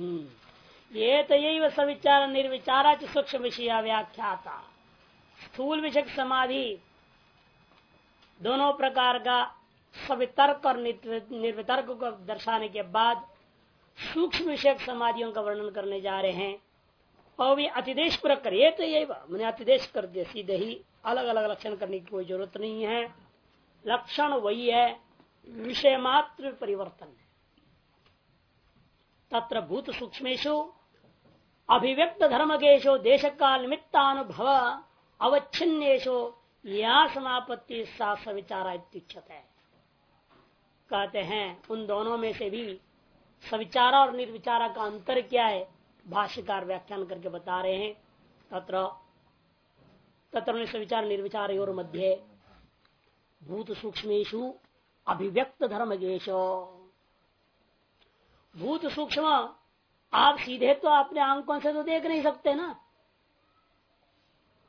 हम्म। ये तो यही सविचार निर्विचारा च सूक्ष्म विषय व्याख्याता। स्थूल विषय समाधि। दोनों प्रकार का सवितर्क और निर्वितर्क को दर्शाने के बाद सूक्ष्म विषय समाधियों का वर्णन करने जा रहे हैं। और भी अतिदेश प्रक्रिया तो यही मैंने अतिदेश कर दिया, सीधे ही अलग अलग लक्षण करने की कोई ज़रूरत नहीं है। लक्षण वही है, विषय मात्र परिवर्तन। तत्र भूत सूक्ष्मेशु अभिव्यक्त धर्मकेशो देश काल निमित्तानुभव अवच्छिन्नेशो या समापत्ति सा सविचारा है कहते हैं, उन दोनों में से भी सविचारा और निर्विचारा का अंतर क्या है, भाष्यकार व्याख्यान करके बता रहे हैं। तत्र तत्र सविचार, निर्विचार और मध्य भूत सूक्ष्मेशु अभिव्यक्त धर्म भूत सूक्ष्म। आप सीधे तो अपने अंकों से तो देख नहीं सकते ना।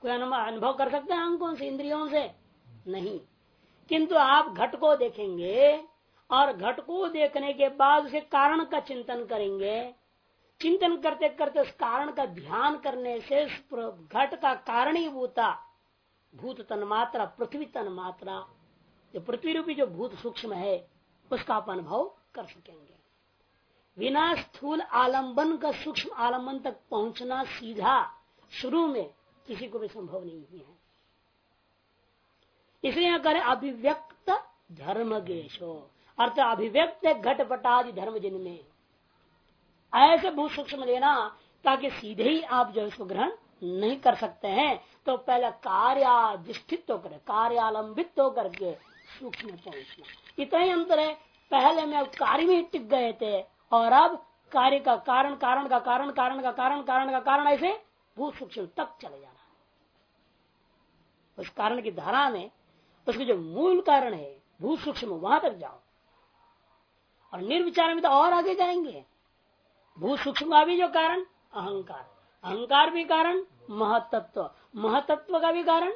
कोई अनुभव कर सकते हैं अंकों से, इंद्रियों से? नहीं। किंतु आप घट को देखेंगे और घट को देखने के बाद उसके कारण का चिंतन करेंगे। चिंतन करते करते उस कारण का ध्यान करने से घट का कारण ही भूता भूत तन मात्रा पृथ्वी तन मात्रा जो पृथ्वी रूपी जो भूत सूक्ष्म है, उसका आप अनुभव कर सकेंगे। बिना स्थूल आलंबन का सूक्ष्म आलंबन तक पहुँचना सीधा शुरू में किसी को भी संभव नहीं है। इसलिए करें अभिव्यक्त धर्म गेशो, अर्थ अभिव्यक्त घटपटादि धर्म जिनमें, ऐसे भूत सूक्ष्म लेना ताकि सीधे ही आप जो इसको ग्रहण नहीं कर सकते हैं तो पहले कार्याधिष्ठित होकर, कार्यालंबित होकर के सूक्ष्म पहुँचना। इतना ही अंतर है, पहले में कार्य में टिक गए थे और अब कार्य का कारण कारण का कारण कारण का कारण कारण का कारण ऐसे भूत सूक्ष्म तक चले जाना उस कारण की धारा में उसके जो मूल कारण है, भूत सूक्ष्म, वहाँ तक जाओ। और निर्विचार में तो और आगे जाएँगे। भू सूक्ष्म का भी जो कारण, अहंकार। अहंकार भी कारण, महतत्व। महतत्व का भी कारण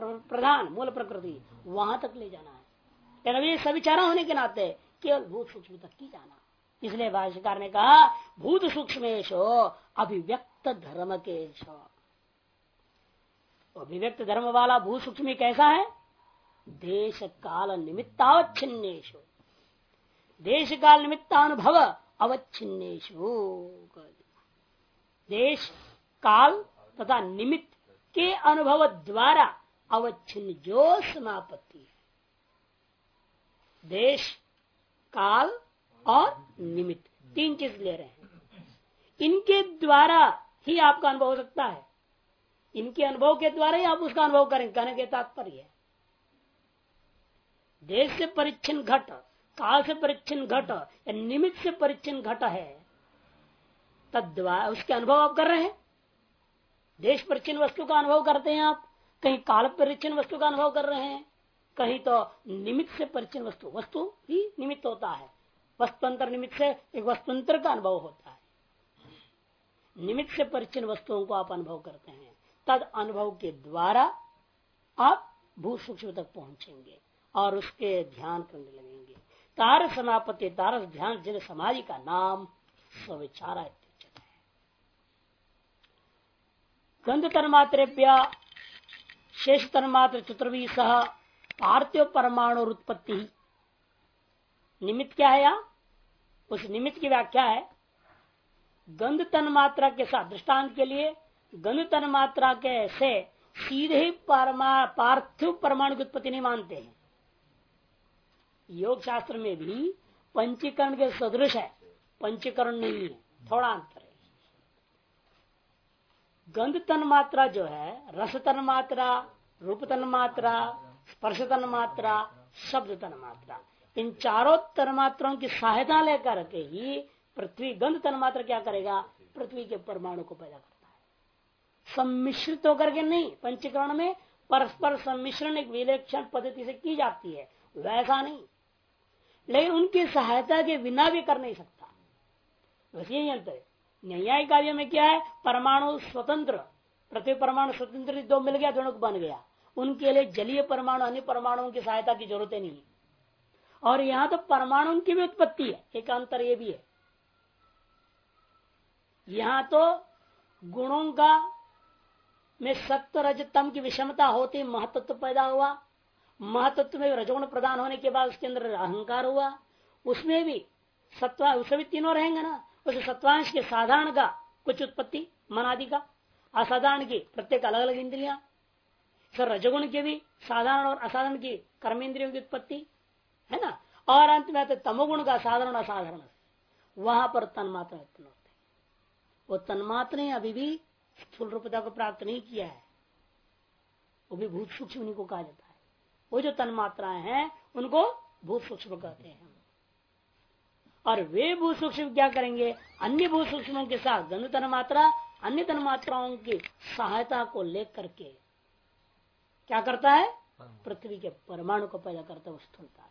प्रधान, मूल प्रकृति, वहाँ तक ले जाना है। सभी चारा होने के नाते केवल भूत सूक्ष्म तक की जाना। इसलिए भाष्यकार ने कहा, भूत सूक्ष्मेशो अभिव्यक्त धर्म के अभिव्यक्त धर्म वाला भूत सूक्ष्म कैसा है? देश काल निमित्तावच्छिन्नेशो देश काल निमित्तानुभव अवच्छिन्नेशु देश काल तथा निमित्त के अनुभव द्वारा अवच्छिन्न जो समापत्ति है। देश काल और निमित्त। तीन चीज़ ले रहे हैं। इनके द्वारा ही आपका अनुभव हो सकता है। इनके अनुभव के द्वारा ही आप उसका अनुभव करेंगे। कहने के तात्पर्य है। देश से परिच्छिन्न घट, काल से परिच्छिन्न घट, या निमित्त से परिच्छिन्न घट है, तद्वा उसके अनुभव आप कर रहे हैं। देश परिचिन वस्तु का अनुभव करते हैं आप। कहीं काल परिचिन वस्तु का अनुभव कर रहे हैं। कहीं तो निमित्त से परिचिन वस्तु वस्तु ही निमित्त होता है। वस्तुअंतर निमित्त से एक वस्तुअंतर का अनुभव होता है। निमित्त से परिचिन वस्तुओं को आप अनुभव करते हैं। तद अनुभव के द्वारा आप भू सूक्ष्म तक पहुँचेंगे और उसके ध्यान करने लगेंगे। तार समापत्ति तारस ध्यान, जिन समाधि का नाम स्विचारा गंध तन्मात्रेभ्य शेष तन्मात्र चतुर्वी सह पार्थिव परमाणु उत्पत्ति निमित्त क्या है यहाँ? उस निमित्त की व्याख्या है, गंध तन मात्रा के साथ, दृष्टांत के लिए गंध तन मात्रा के से सीधे ही पार्थिव परमाणु की उत्पत्ति नहीं मानते हैं। योग शास्त्र में भी पंचीकरण के सदृश है, पंचीकरण नहीं है, थोड़ा अंतर है। गंध तन मात्रा जो है, रस तन मात्रा, रूप तन मात्रा स्पर्श तन मात्रा शब्द तन मात्रा। इन चारों तन मात्राओं की सहायता लेकर के ही पृथ्वी गंध तन मात्रा क्या करेगा? पृथ्वी के परमाणु को पैदा करता है। सम्मिश्रित होकर के नहीं, पंचीकरण में परस्पर सम्मिश्रण एक विलेक्षण पद्धति से की जाती है। वैसा नहीं। लेकिन उनकी सहायता के बिना भी कर नहीं सकता। बस यही अंतर है। कार्य में क्या है? परमाणु स्वतंत्र। पृथ्वी परमाणु स्वतंत्र दो मिल गया, दोनों को बन गया। उनके लिए जलीय परमाणु, अन्य परमाणुओं की सहायता की ज़रूरत नहीं है। और यहाँ तो परमाणु की भी उत्पत्ति है, एक अंतर ये भी है। यहाँ तो गुणों का में सत्व रजतम की विषमता होती, महत्व पैदा हुआ। महत्व में रजगुण प्रदान होने के बाद उसके अंदर अहंकार हुआ। उसमें भी सत्वा उसमें भी तीनों रहेंगे ना। उस सत्वांश के साधारण का कुछ उत्पत्ति, मनादि का, असाधारण की प्रत्येक अलग अलग इंद्रिया। सर रजगुण के भी, साधारण और असाधारण की कर्म इंद्रियों की उत्पत्ति, है ना? और अंत में तमोगुण का साधारण असाधारण। वहाँ पर तन्मात्र उत्पन्न होते वो तन्मात्र ने अभी भी स्थूल रूपता को प्राप्त नहीं किया है। वो भी भूत सूक्ष्म को कहा जाता है। वो जो तन्मात्राएँ हैं, उनको भूत सूक्ष्म कहते हैं। और वे भू सूक्ष्म क्या करेंगे? अन्य भू सूक्ष्मों के साथ गंध तन मात्रा अन्य तन मात्राओं की सहायता को लेकर के क्या करता है? पृथ्वी के परमाणु को पैदा करता है स्थूलता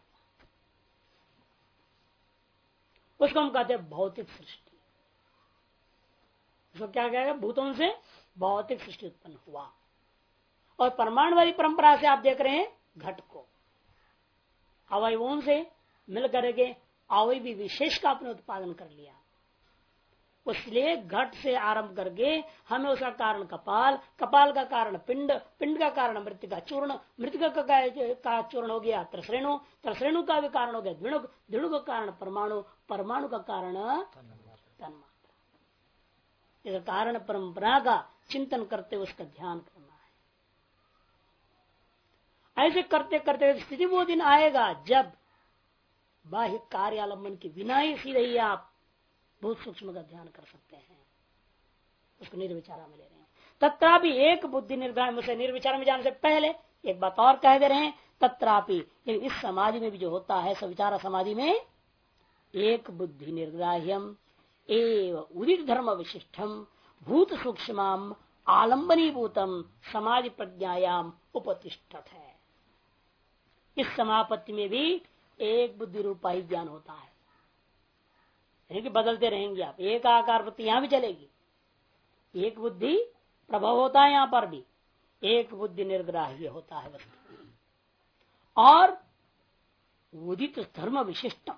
उसको हम कहते हैं भौतिक सृष्टि। उसको क्या कहेगा? भूतों से भौतिक सृष्टि उत्पन्न हुआ। और परमाणु वाली परंपरा से आप देख रहे हैं घट को। अवयवों से मिल करके अवय भी विशेष का अपने उत्पादन कर लिया। इसलिए घट से आरंभ करके हमें उसका कारण कपाल कपाल का कारण पिंड पिंड का कारण मृत्यु का चूर्ण मृत्यु का चूर्ण हो गया त्रसरेणु त्रसरेणु का भी कारण हो गया दृणु दृणु का कारण परमाणु परमाणु का कारण तन्मात्रा। कारण परंपरा का चिंतन करते उसका ध्यान करना है। ऐसे करते करते स्थिति वो दिन आएगा जब बाह्य कार्यालंबन के बिना ही सीधे ही आप बहुत सूक्ष्म का ध्यान कर सकते हैं। उसको निर्विचारा में ले रहे हैं। तत्रापि एक बुद्धि निर्भय से निर्विचार में जाने से पहले एक बात और कह दे रहे हैं, तत्रापि इस समाधि में भी जो होता है, सविचारा समाधि में, एक बुद्धि निर्ग्राह्यम, एव उदित धर्म विशिष्टम, भूत सूक्ष्म आलम्बनी भूतम समाधि प्रज्ञायाम उपतिष्ठत है। इस समापत्ति में भी एक बुद्धि रूपा ही ज्ञान होता है। कि बदलते रहेंगे आप। एक आकार वृत्ति यहाँ भी चलेगी। एक बुद्धि प्रभाव होता है यहाँ पर भी। एक बुद्धि निर्ग्राह्य होता है और उदित धर्म विशिष्ट।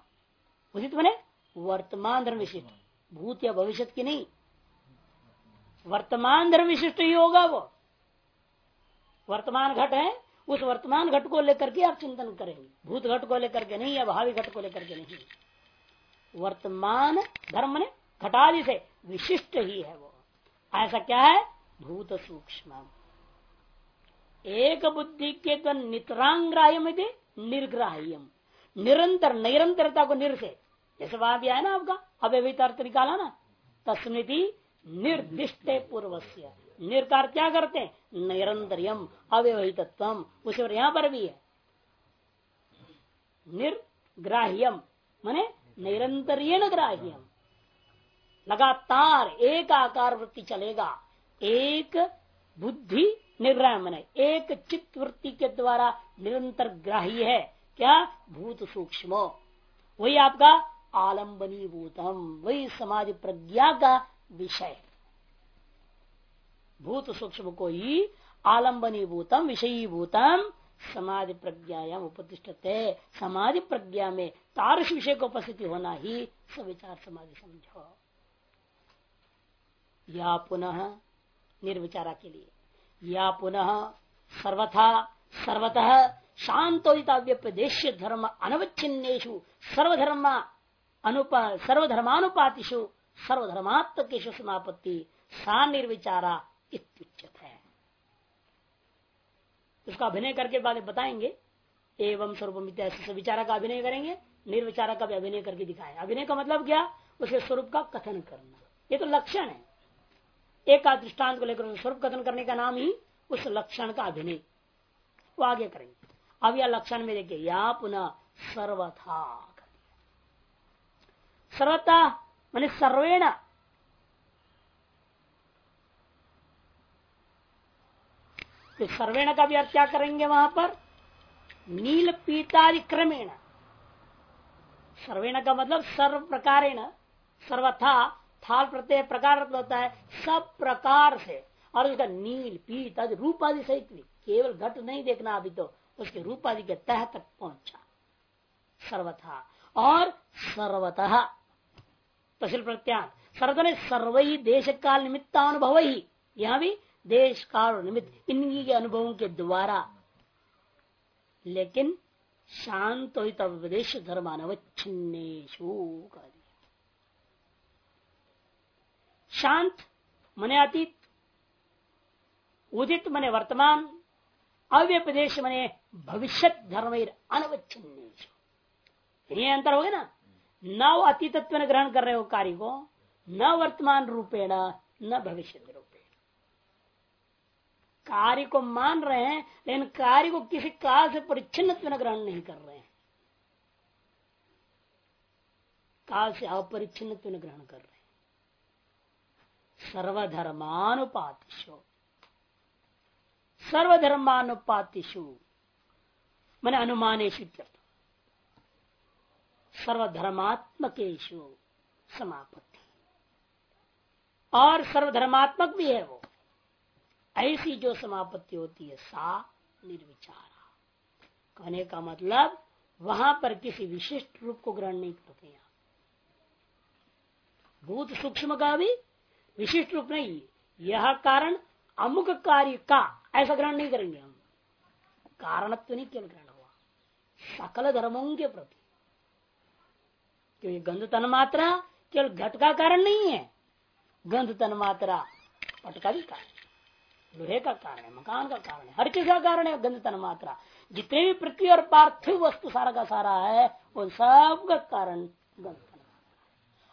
उदित बने वर्तमान धर्म विशिष्ट। भूत या भविष्य की नहीं। वर्तमान धर्म विशिष्ट ही होगा वो। वर्तमान घट है, उस वर्तमान घट को लेकर के आप चिंतन करेंगे। भूत घट को लेकर के नहीं या भावी घट को लेकर के नहीं। वर्तमान धर्म ने घटादि से विशिष्ट ही है वो। ऐसा क्या है? भूत सूक्ष्म। एक बुद्धि के तो नितरांग्राह्यम निर्ग्राह्यम। निरंतर, निरंतरता को निर से जैसे वहाँ भी आया ना आपका अव्यवहित निकाला ना? तस्मृति निर्दिष्ट पूर्व से निर्कार क्या करते हैं? निरंतरियम अव्यवहित उसे यहाँ पर भी है। निर्ग्राह्यम। मने निरंतर ग्राह्य लगातार एक आकार वृत्ति चलेगा। एक बुद्धि निर्ग्राह मन एक चित्त वृत्ति के द्वारा निरंतर ग्राही है। क्या? भूत सूक्ष्म। वही आपका आलम्बनी भूतम। वही समाज प्रज्ञा का विषय। भूत सूक्ष्म को ही आलम्बनी भूतम, विषयी भूतम समाधि प्रज्ञायाम उपतिष्ठित समाधि प्रज्ञा में तारस विषय को उपस्थिति होना ही सविचार समाधि समझो। या पुनः निर्विचारा के लिए। या पुनः सर्वथा, सर्वतः शांतोदिताव्यपदेश धर्म अनवच्छिन्नेशु सर्वधर्म अनुपा सर्वधर्मानुपातिशु सर्वधर्मात्मकेशु समापत्ति सा निर्विचारा इत्युच्यत। उसका अभिनय करके बाद बताएँगे। एवं स्वरूप ऐसे विचारा का अभिनय करेंगे निर्विचारा का भी अभिनय करके दिखाए। अभिनय का मतलब क्या? उसके स्वरूप का कथन करना। ये तो लक्षण है। एक का दृष्टांत को लेकर स्वरूप कथन करने का नाम ही उस लक्षण का अभिनय। वो आगे करेंगे। अब यह लक्षण में देखिए, या पुनः सर्वथा सर्वथा, मान सर्वेण तो सर्वेण का भी अर्थ क्या करेंगे वहाँ पर? नील पीतादि क्रमेण। सर्वेण का मतलब सर्व प्रकार सर्वथा, थाल प्रत्यय प्रकार होता है, सब प्रकार से। और उसका नील, पीत आदि रूप आदि सहित भी, केवल घट नहीं देखना अभी तो उसके रूप आदि के तह तक पहुँचा। सर्वथा। और सर्वतः। तहसील प्रत्यान सर्वने सर्व ही देश काल निमित्तानुभव ही यहाँ भी देश काल निमित्त इन्हीं के अनुभवों के द्वारा। लेकिन शांत हो उपदेश धर्मानवच्छिन्नेशु शांत मने अतीत, उदित मने वर्तमान अव्यपदेश मने भविष्य धर्म अनवच्छिन्नेशु ये अंतर हो गया ना? न अतीतत्व ग्रहण कर रहे हो कार्य को, न वर्तमान रूपेण, न भविष्य रूपेण कार्य को मान रहे हैं, लेकिन कार्य को किसी काल से परिच्छिन्न ग्रहण नहीं कर रहे हैं। काल से अपरिच्छिन्न ग्रहण कर रहे हैं। सर्वधर्मानुपातिशो सर्वधर्मानुपातिशु मैंने अनुमानेशु सर्वधर्मात्मकेशु समापत्ति। और सर्वधर्मात्मक भी है वो। ऐसी जो समापत्ति होती है, सा निर्विचारा। कहने का मतलब वहाँ पर किसी विशिष्ट रूप को ग्रहण नहीं करते हैं भूत सूक्ष्म का भी विशिष्ट रूप नहीं, यह कारण अमुक कार्य का, ऐसा ग्रहण नहीं करेंगे हम। कारणत्व नहीं केवल ग्रहण हुआ, सकल धर्मों के प्रति। क्योंकि गंध तन मात्रा केवल घट का कारण नहीं है, गंध तन मात्रा पट का भी कारण लोहे का कारण है, मकान का कारण है, हर चीज़ का कारण है गंध तन मात्रा। जितने भी पृथ्वी और पार्थिव वस्तु सारा का सारा है, उन सब का कारण गंध तन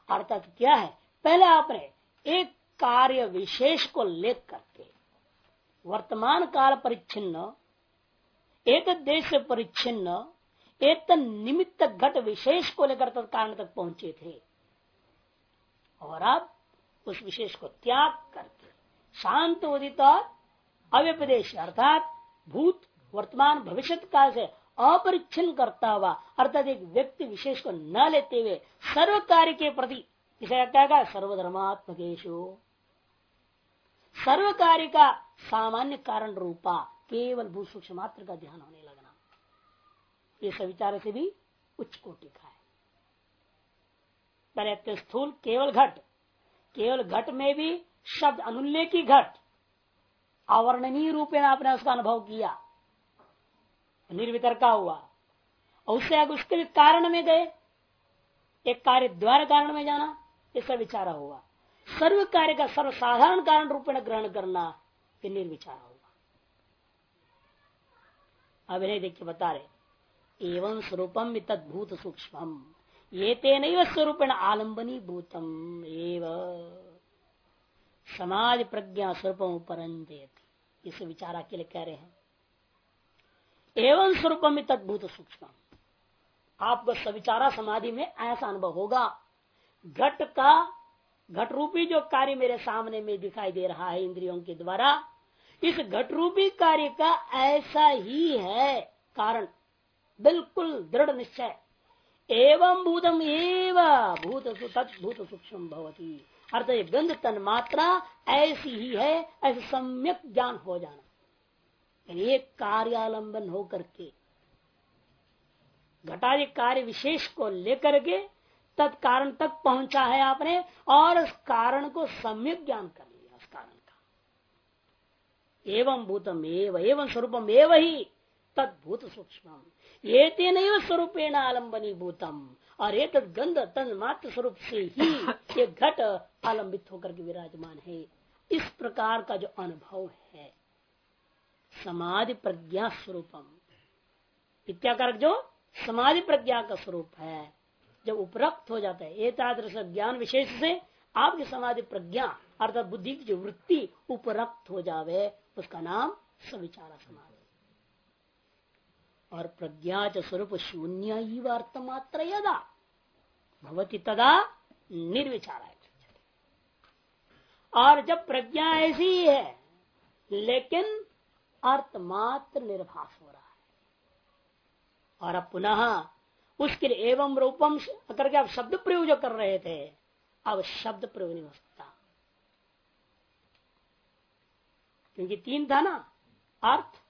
अर्थात क्या है? पहले आपने एक कार्य विशेष को लेख करके, वर्तमान काल परिच्छिन्न, एक देश परिच्छिन्न, एक निमित्त घट विशेष को लेकर तक कारण तक पहुँचे थे। और अब उस विशेष को त्याग करके शांत उदित अव्यपदेश अर्थात भूत वर्तमान भविष्य काल से अपरिच्छिन्न करता हुआ, अर्थात एक व्यक्ति विशेष को न लेते हुए सर्व कार्य के प्रति इसे क्या सर्वधर्मात्मकेशु सर्व कार्य का सामान्य कारण रूपा, केवल भू सूक्ष्म मात्र का ध्यान होने लगना। ये सविचार से भी उच्च कोटि का है। पहले स्थूल केवल घट केवल घट में भी शब्द अनुल्ले की घट, अवर्णनीय रूप में आपने उसका अनुभव किया निर्वितर हुआ, और उससे आगे उसके भी कारण में गए, एक कार्य द्वारा कारण में जाना इसका विचारा हुआ। सर्व कार्य का सर्वसाधारण कारण रूप में ग्रहण करना, ये निर्विचार होगा अब नहीं देखिए, बता रहे, एवं स्वरूपम तदभूत सूक्ष्म ये तेन स्वरूपेण आलम्बनी भूतम एव। समाज प्रज्ञा स्वरूपम परंजेत इस विचारा के लिए कह रहे हैं। एवं स्वरूपम तदभूत सूक्ष्म। आपको सविचारा समाधि में ऐसा अनुभव होगा। घट का, घट रूपी जो कार्य मेरे सामने में दिखाई दे रहा है इंद्रियों के द्वारा, इस घट रूपी कार्य का ऐसा ही है कारण। बिल्कुल दृढ़ निश्चय। एवं भूतम एवं भूत भूत सूक्ष्म भवती। अर्थ ये गंध तन मात्रा ऐसी ही है, ऐसे सम्यक ज्ञान हो जाना। एक कार्यालंबन हो करके घटादि कार्य विशेष को लेकर के तत्कारण तक पहुँचा है आपने, और उस कारण को सम्यक ज्ञान कर लिया, उस कारण का। एवं भूतम एव, एवं स्वरूपम एव ही, तदभूत सूक्ष्म ये तेन स्वरूपेण आलम्बनी भूतम। और ये गंध तन मात्र स्वरूप से ही ये घट आलंबित होकर के विराजमान है। इस प्रकार का जो अनुभव है, समाधि प्रज्ञा स्वरूपम। इत्याकार जो समाधि प्रज्ञा का स्वरूप है, जब उपरक्त हो जाता है, एतादृश ज्ञान विशेष से आपकी समाधि प्रज्ञा अर्थात बुद्धि की जो वृत्ति उपरक्त हो जावे, उसका नाम सविचारा समाधि। और प्रज्ञा च स्वरूप शून्य ही अर्थ मात्र यदा। भवती तदा निर्विचारा और जब प्रज्ञा ऐसी ही लेकिन अर्थ मात्र निर्भास हो रहा है। और अब पुनः उसके लिए एवं रूपम करके आप शब्द प्रयोग जो कर रहे थे, अब शब्द प्रयोग नहीं हो सकता। क्योंकि तीन था ना, अर्थ,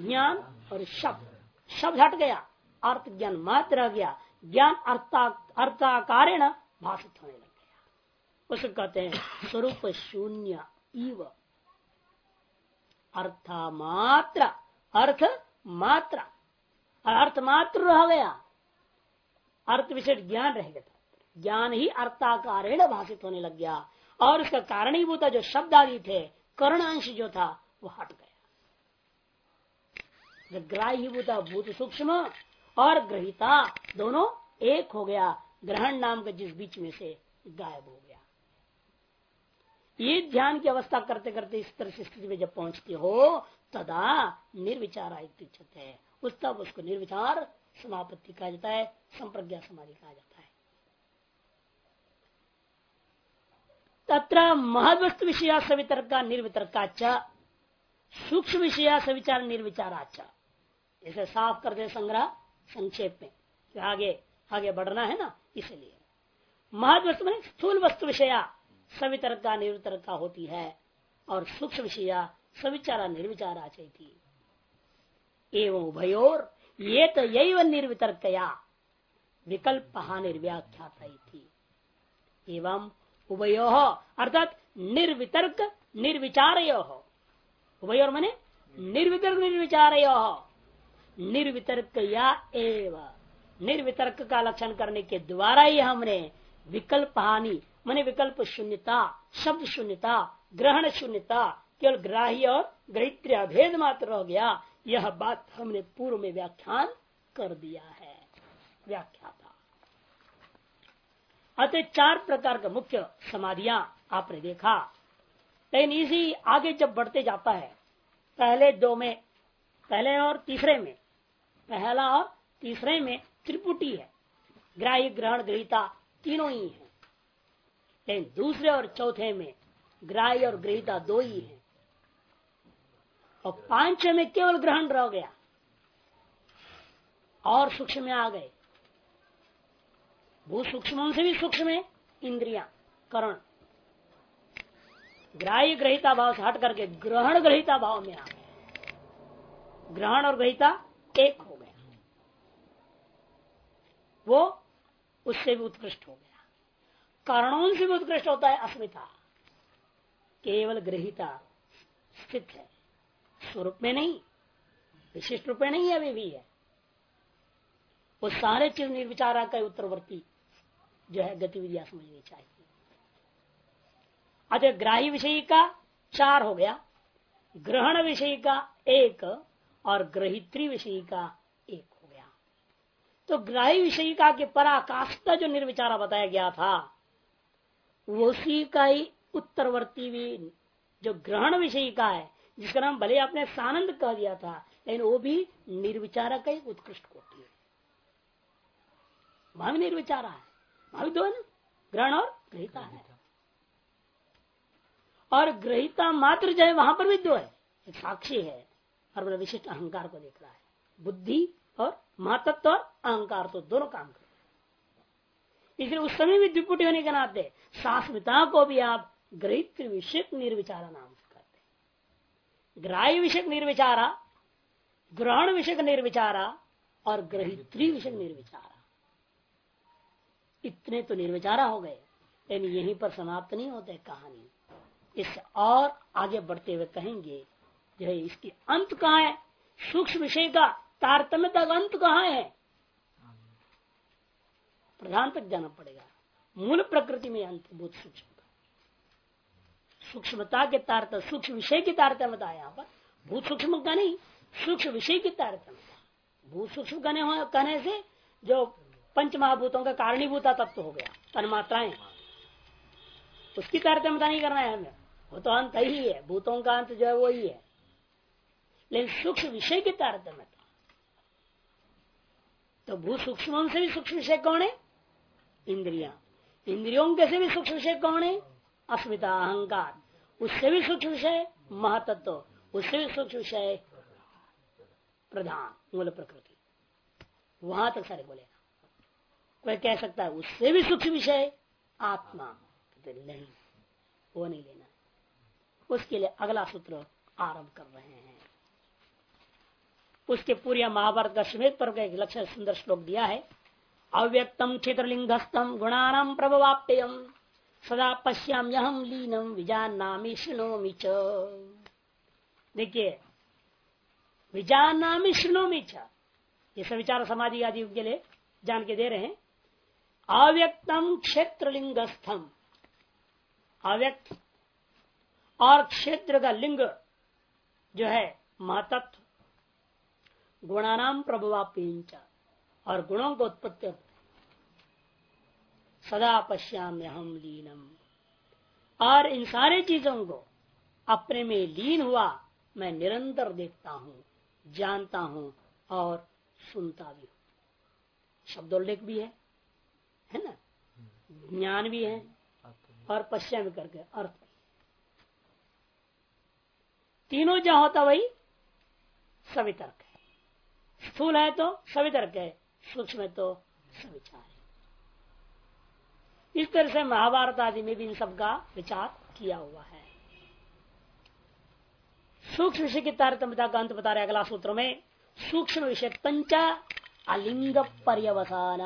ज्ञान और शब्द। शब्द हट गया। अर्थ ज्ञान मात्र रह गया। ज्ञान अर्थाकारेण भाषित होने लग गया। उसको कहते हैं स्वरूप शून्य इव। अर्था मात्र। अर्थ मात्र। अर्थ मात्र रह गया। अर्थ विशेष ज्ञान रह गया ज्ञान ही अर्थाकार भाषित होने लग गया। और उसका कारणीभूत जो शब्द आदि थे, कर्णांश जो था, वो हट गया। ग्राह्यभूत भूत सूक्ष्म और ग्रहिता दोनों एक हो गया। ग्रहण नाम का जिस बीच में से गायब हो गया। ये ध्यान की अवस्था करते करते इस तरह से स्थिति में जब पहुँचते हो, तदा निर्विचार आयुक्त है। उस तब उसको निर्विचार समापत्ति कहा जाता है, संप्रज्ञा समाधि कहा जाता है। तत्र महदवस्तु विषया सवितर्क निर्वितर्काच सूक्ष्म विषया सविचार निर्विचाराच इसे साफ़ कर दे संग्रह, संक्षेप में आगे आगे बढ़ना है ना, इसलिए। महदवस्तु में स्थूल वस्तु विषया सवितर्का निर्वितर्का होती है, और सूक्ष्म विषया, सविचारा, निर्विचारा थी एवं उभयोर, ये तो यही निर्वितर्कया, विकल्प निर्व्याख्या एवं उभयो, अर्थात निर्वितर्क निर्विचार उभयोर मने, निर्वितर्क निर्विचार निर्वितर्क या एव। निर्वितर्क का लक्षण करने के द्वारा ही हमने विकल्प हानि, मैंने विकल्प शून्यता, शब्द शून्यता, ग्रहण शून्यता, केवल ग्राह्य और ग्रहित्र अभेद मात्र हो गया। यह बात हमने पूर्व में व्याख्यान कर दिया है। व्याख्या था। अतः चार प्रकार का मुख्य समाधियाँ आपने देखा। लेकिन इसी आगे जब बढ़ते जाता है, पहले दो में, पहले और तीसरे में पहला और तीसरे में त्रिपुटी है। ग्राह्य, ग्रहण, ग्रहिता तीनों ही है। लेकिन दूसरे और चौथे में ग्राह्य और ग्रहिता दो ही है। और पाँच में केवल ग्रहण रह गया। और सूक्ष्म में आ गए। भू सूक्ष्म से भी सूक्ष्म है, इंद्रिया, करण। ग्राह्य, ग्रहिता भाव से हट करके ग्रहण, ग्रहिता भाव में आ गए। ग्रहण और ग्रहिता एक हो गया। वो उससे भी उत्कृष्ट हो गया। कारणों से भी उत्कृष्ट होता है अस्मिता। केवल ग्रहिता स्थित है। स्वरूप में नहीं, विशिष्ट रूप में नहीं, अभी भी है। वो सारे चीज़ निर्विचारा का उत्तरवर्ती जो है, गतिविधियाँ समझनी चाहिए। अच्छा ग्राही विषय का चार हो गया। ग्रहण विषय का एक और ग्रहित्री विषय का एक हो गया। तो ग्राही विषय का के पराकाष्ठा जो निर्विचारा बताया गया था, उसी का ही उत्तरवर्ती भी जो ग्रहण विषय का है, जिसका नाम भले आपने सानंद कह दिया था, लेकिन वो भी निर्विचारा का ही उत्कृष्ट कोटि है। वहाँ भी निर्विचारा है। वहाँ भी दो है ना ग्रहण और ग्रहिता है। और ग्रहिता मात्र जो है, वहाँ पर भी दो है। साक्षी है। और बड़ा विशिष्ट अहंकार को देख रहा है। बुद्धि और महतत्व और अहंकार तो दोनों काम कर इसलिए उस समय भी द्विपुटी होने के नाते शास्त्रता को भी आप ग्रहित विषय निर्विचारा नाम करते ग्राह्य विषय निर्विचारा ग्रहण विषय निर्विचारा और ग्रहित्री विषय निर्विचारा। इतने तो निर्विचारा हो गए, लेकिन यहीं पर समाप्त नहीं होते, कहानी। इससे और आगे बढ़ते हुए कहेंगे जो है, इसकी अंत कहाँ है? सूक्ष्म विषय का तारतम्य तक अंत कहाँ है? प्रधान तक जाना पड़ेगा। मूल प्रकृति में अंत भूत सूक्ष्म सूक्ष्मता के तारत, सूक्ष्म विषय की तारतम्यता है यहाँ पर। भूत सूक्ष्म का नहीं, सूक्ष्म विषय की तारतम्यता। भूत सूक्ष्म कहने कहने से जो पंच महाभूतों का कारणीभूता तत्व तो हो गया, तन्मात्राएँ। उसकी तारतम्यता नहीं करना है हमें। वो तो अंत ही है, भूतों का अंत जो है वही है। लेकिन सूक्ष्म विषय की तारतम्यता तो भू सूक्ष्म से भी सूक्ष्म विषय कौन है? इंद्रिया। इंद्रियों के से भी सूक्ष्म विषय कौन है? अस्मिता, अहंकार। उससे भी सूक्ष्म विषय महातत्व। उससे भी सूक्ष्म विषय प्रधान, मूल प्रकृति। वहाँ तक सारे बोलेगा कोई कह सकता है, उससे भी सूक्ष्म विषय आत्मा। नहीं, वो नहीं लेना उसके लिए अगला सूत्र आरंभ कर रहे हैं। उसके पूरे महाभारत का श्वेत पर एक लक्ष्य सुंदर श्लोक दिया है। अव्यक्तम क्षेत्रलिंगस्तम गुणानाम प्रभवाप्यम सदा पश्याम यहम लीनम विजान नामी शुणोमी च। देखिए विजान नामी शुणोमी च। समाधि आदि के लिए जान के दे रहे हैं। अव्यक्तम क्षेत्र लिंगस्थम अव्यक्त और क्षेत्र का लिंग जो है महतत्व गुणानाम प्रभुवापींच और गुणों को उत्पत्ति सदा पश्याम हम लीनम। और इन सारे चीज़ों को अपने में लीन हुआ, मैं निरंतर देखता हूँ, जानता हूँ और सुनता भी हूँ। शब्दोल्लेख भी है है ना? ज्ञान भी है, और पश्चिम करके अर्थ भी तीनों जहाँ होता वही सवितर्क है। स्थूल है तो सवितर्क है सूक्ष्म तो सविचार है। इस तरह से महाभारत आदि में भी इन सब का विचार किया हुआ है। सूक्ष्म विषय की तारतम्यता का अंत बता रहे अगला सूत्र में, सूक्ष्म विषय पंच अलिंग पर्यवसान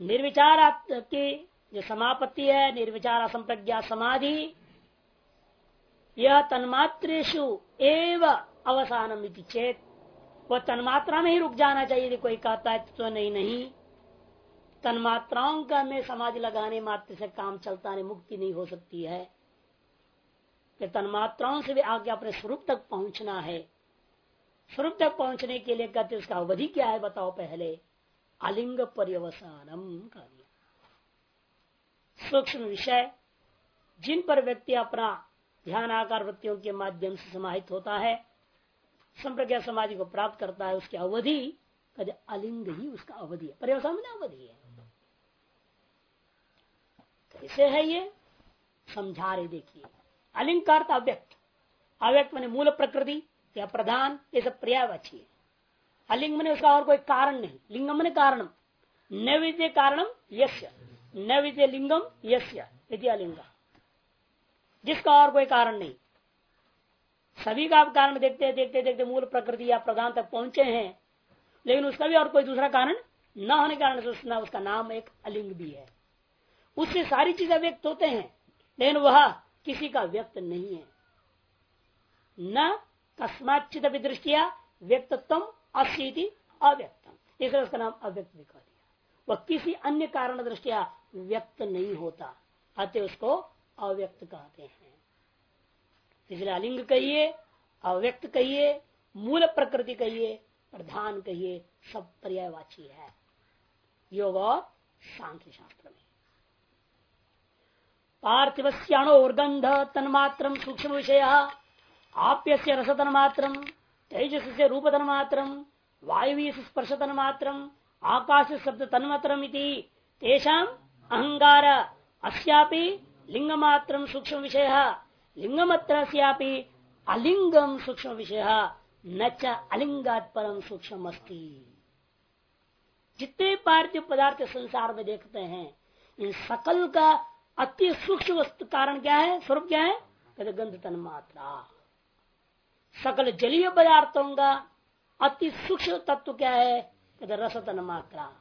निर्विचार की जो समापत्ति है, निर्विचार असंप्रज्ञा समाधि, यह तन्मात्रेशु एव अवसानम चेत वह तन्मात्रा में ही रुक जाना चाहिए। यदि कोई कहता है तो नहीं नहीं। तन्मात्राओं का में समाधि लगाने, मात्र से काम चलता नहीं, मुक्ति नहीं हो सकती है। कि तन्मात्राओं से भी आगे अपने स्वरूप तक पहुँचना है। स्वरूप तक पहुँचने के लिए कहते उसका अवधि क्या है बताओ पहले। अलिंग पर्यवसानम का सूक्ष्म विषय, जिन पर व्यक्ति अपना ध्यान आकार वृत्तियों के माध्यम से समाहित होता है संप्रज्ञा समाधि को प्राप्त करता है, उसकी अवधि कद अलिंग ही उसका अवधि है। पर्यवसान में अवधि है। कैसे है ये समझा रहे देखिए। अलिंग का अर्थ अव्यक्त। अव्यक्त मैंने मूल प्रकृति, या प्रधान, ये सब पर्यायवाची है। अलिंग मैंने उसका और कोई कारण नहीं। लिंगम मैंने कारण न विद्य कारणम यश्य न विद्य लिंगम यश्य अलिंग जिसका और कोई कारण नहीं। सभी का आप कारण देखते देखते देखते मूल प्रकृति या प्रधान तक पहुँचे हैं, लेकिन उसका भी और कोई दूसरा कारण न होने के कारण उसका नाम एक अलिंग भी है। उससे सारी चीज़ें व्यक्त होते हैं, लेकिन वह किसी का व्यक्त नहीं है। न कस्माचित दृष्टिया व्यक्तत्व अस्थि अव्यक्तम। इसलिए उसका नाम अव्यक्त भी दिखा दिया। वह किसी अन्य कारण दृष्टिया व्यक्त नहीं होता, अतः उसको अव्यक्त कहते हैं। इसलिए अलिंग कहिए, अव्यक्त कहिए, मूल प्रकृति कहिए, प्रधान कहिए, सब पर्यायवाची है। योग और सांख्य शास्त्र में। पार्थिव श्याणोर्गंध तन्मात्र सूक्ष्म विषय आप्य से रसतन मात्र तेजस से रूप तन मात्र से स्पर्श तन मात्र आकाश शब्द तन्मात्र तेषाम अहंगार अस्यापि लिंग मात्र सूक्ष्म विषय। लिंगमत्र अलिंगम सूक्ष्म विषय न च अलिंगात परम सूक्ष्म अस्ती जितने पार्थिव पदार्थ संसार में देखते हैं, इन सकल का अति सूक्ष्म वस्तु कारण क्या है, स्वरूप क्या है? कहते गंध तन मात्रा। सकल जलीय पदार्थों का अति सूक्ष्म तत्व क्या है? कहते रस तन मात्रा।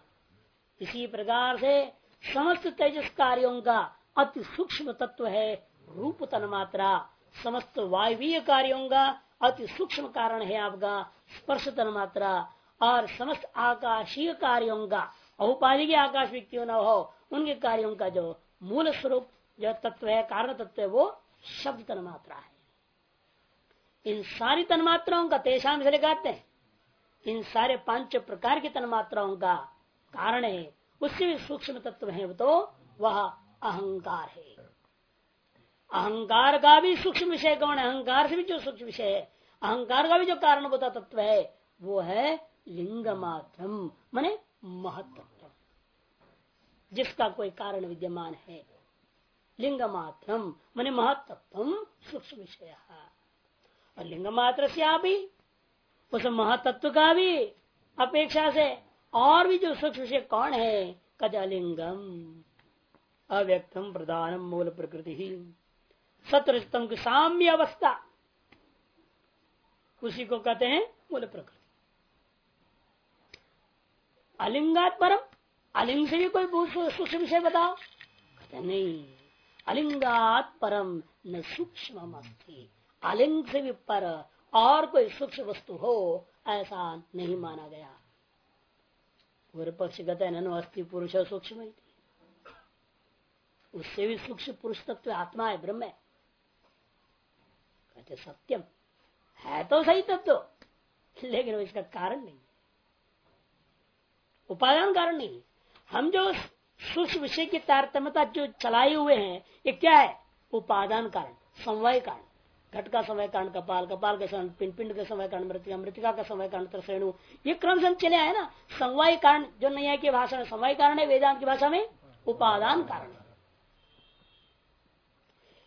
इसी प्रकार से समस्त तेजस कार्यों का अति सूक्ष्म तत्व है रूप तन मात्रा, समस्त वायवीय कार्यों का अति सूक्ष्म कारण है आपका स्पर्श तन मात्रा, और समस्त आकाशीय कार्यों का औपाधिक आकाश भी क्यों न हो, उनके कार्यों का जो मूल स्वरूप, जो तत्व है, कारण तत्व है, वो शब्द तन मात्रा है। इन सारी तन्मात्राओं का तेषाम से लगाते हैं। इन सारे पाँच प्रकार की तन्मात्राओं का कारण है, उससे भी सूक्ष्म तत्व है तो वह अहंकार है। अहंकार का भी सूक्ष्म विषय कौन है? अहंकार से भी जो सूक्ष्म विषय है, अहंकार का भी जो कारण होता तत्व है, वो है लिंग मात्रम मने महत्व जिसका कोई कारण विद्यमान है। लिंग मात्रम मने महत्व सूक्ष्म विषय। और लिंग मात्र से आप ही उस महतत्व का भी अपेक्षा से और भी जो सूक्ष्म विषय कौन है? कजलिंगम। अव्यक्तम प्रधानम मूल प्रकृति। ही सतरजतम की साम्य अवस्था। उसी को कहते हैं मूल प्रकृति। अलिंगात परम। अलिंग से भी कोई सूक्ष्म विषय बताओ। कहते नहीं। अलिंगात परम न सूक्ष्म अलिंग से भी पर और कोई सूक्ष्म वस्तु हो, ऐसा नहीं माना गया। पूर्व पक्ष कहते हैं अस्थि पुरुष सूक्ष्म उससे भी सूक्ष्म पुरुष तत्व आत्मा है, ब्रह्म है। कहते सत्यम। है तो सही तत्व लेकिन वो इसका कारण नहीं उपादान कारण नहीं हम जो सूक्ष्म विषय की तारतम्यता जो चलाए हुए हैं, ये क्या है? उपादान कारण, समवाय कारण। घट का समय कारण, कपाल कपाल का समय पिंड पिंड के समय कारण, मृतिका मृतिका का समय कारण, त्रसेणु। ये क्रम से चले आए ना। समवाय कारण जो नहीं है कि भाषा में, समवाय कारण है वेदांत की भाषा में, उपादान कारण।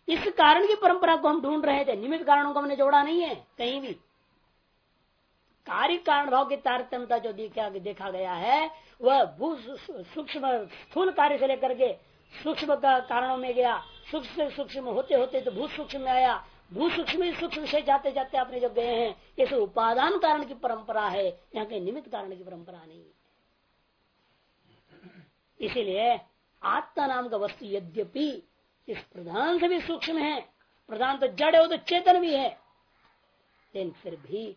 इस कारण की परंपरा को हम ढूंढ रहे थे। निमित्त कारणों को हमने जोड़ा नहीं है, कहीं भी। कार्य कारण भाव की तारतम्यता जो देखा देखा गया है, वह भू सूक्ष्म स्थूल कार्य से लेकर के सूक्ष्म का कारणों में गया। सूक्ष्म से सूक्ष्म होते होते तो भू सूक्ष्म में आया। भू सूक्ष्म सूक्ष्म विषय जाते जाते आपने जब गए हैं, ये सब उपादान कारण की परंपरा है। यहाँ के निमित्त कारण की परंपरा नहीं है। इसीलिए आत्मा नाम का वस्तु यद्यपि इस प्रधान से भी सूक्ष्म है, प्रधान तो जड़ है, वो तो चेतन भी है। लेकिन फिर भी